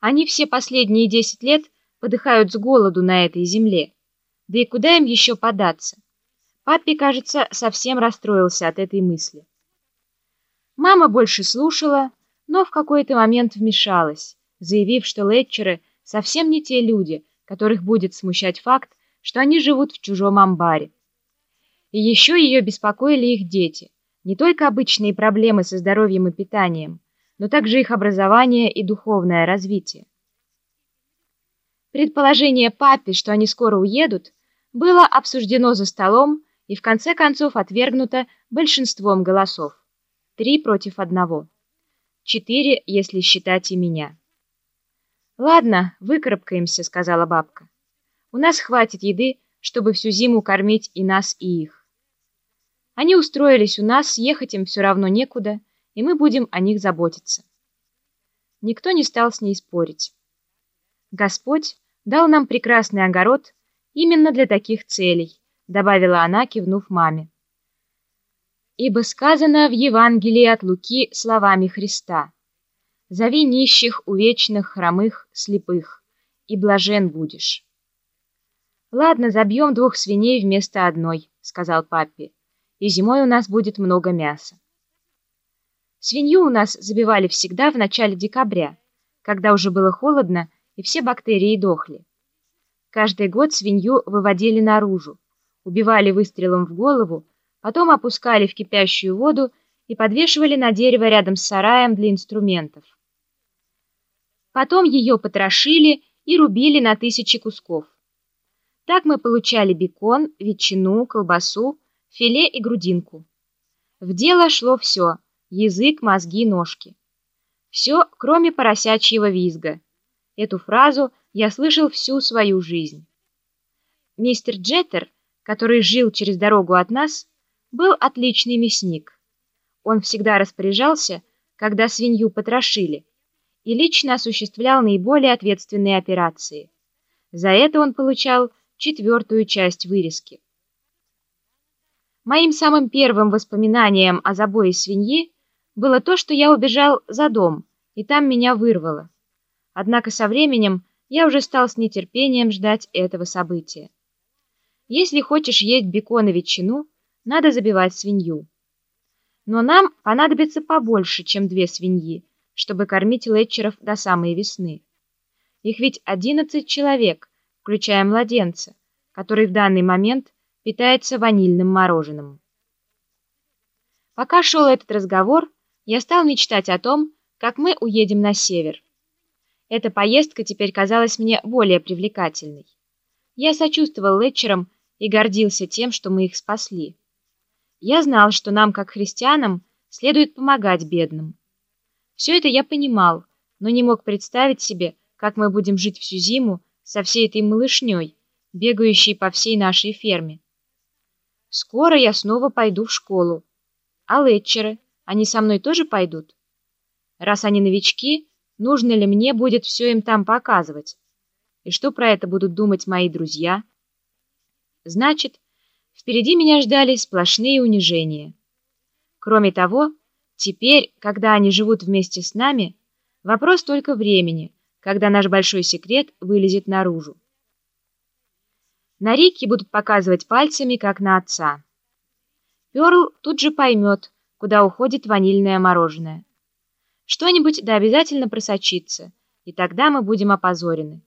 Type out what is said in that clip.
Они все последние десять лет подыхают с голоду на этой земле. Да и куда им еще податься? Папе, кажется, совсем расстроился от этой мысли. Мама больше слушала, но в какой-то момент вмешалась, заявив, что летчеры совсем не те люди, которых будет смущать факт, что они живут в чужом амбаре. И еще ее беспокоили их дети, не только обычные проблемы со здоровьем и питанием, но также их образование и духовное развитие. Предположение папе, что они скоро уедут, было обсуждено за столом и в конце концов отвергнуто большинством голосов. Три против одного. Четыре, если считать и меня. «Ладно, выкарабкаемся», — сказала бабка. «У нас хватит еды, чтобы всю зиму кормить и нас, и их». Они устроились у нас, ехать им все равно некуда, и мы будем о них заботиться. Никто не стал с ней спорить. Господь дал нам прекрасный огород именно для таких целей, добавила она, кивнув маме. Ибо сказано в Евангелии от Луки словами Христа «Зови нищих, увечных, хромых, слепых, и блажен будешь». «Ладно, забьем двух свиней вместо одной», — сказал папе, «и зимой у нас будет много мяса». Свинью у нас забивали всегда в начале декабря, когда уже было холодно и все бактерии дохли. Каждый год свинью выводили наружу, убивали выстрелом в голову, потом опускали в кипящую воду и подвешивали на дерево рядом с сараем для инструментов. Потом ее потрошили и рубили на тысячи кусков. Так мы получали бекон, ветчину, колбасу, филе и грудинку. В дело шло все – язык, мозги, ножки. Все, кроме поросячьего визга. Эту фразу я слышал всю свою жизнь. Мистер Джеттер, который жил через дорогу от нас, был отличный мясник. Он всегда распоряжался, когда свинью потрошили, и лично осуществлял наиболее ответственные операции. За это он получал четвертую часть вырезки. Моим самым первым воспоминанием о забое свиньи было то, что я убежал за дом, и там меня вырвало. Однако со временем я уже стал с нетерпением ждать этого события. Если хочешь есть бекон и ветчину, надо забивать свинью. Но нам понадобится побольше, чем две свиньи, чтобы кормить летчеров до самой весны. Их ведь одиннадцать человек, включая младенца, который в данный момент питается ванильным мороженым. Пока шел этот разговор, я стал мечтать о том, как мы уедем на север. Эта поездка теперь казалась мне более привлекательной. Я сочувствовал Летчерам и гордился тем, что мы их спасли. Я знал, что нам, как христианам, следует помогать бедным. Все это я понимал, но не мог представить себе, как мы будем жить всю зиму со всей этой малышней, бегающей по всей нашей ферме. Скоро я снова пойду в школу. А Летчеры? Они со мной тоже пойдут? Раз они новички, нужно ли мне будет все им там показывать? И что про это будут думать мои друзья? Значит, впереди меня ждали сплошные унижения. Кроме того, теперь, когда они живут вместе с нами, вопрос только времени, когда наш большой секрет вылезет наружу. На Рике будут показывать пальцами, как на отца. Перл тут же поймет, куда уходит ванильное мороженое. Что-нибудь да обязательно просочится, и тогда мы будем опозорены.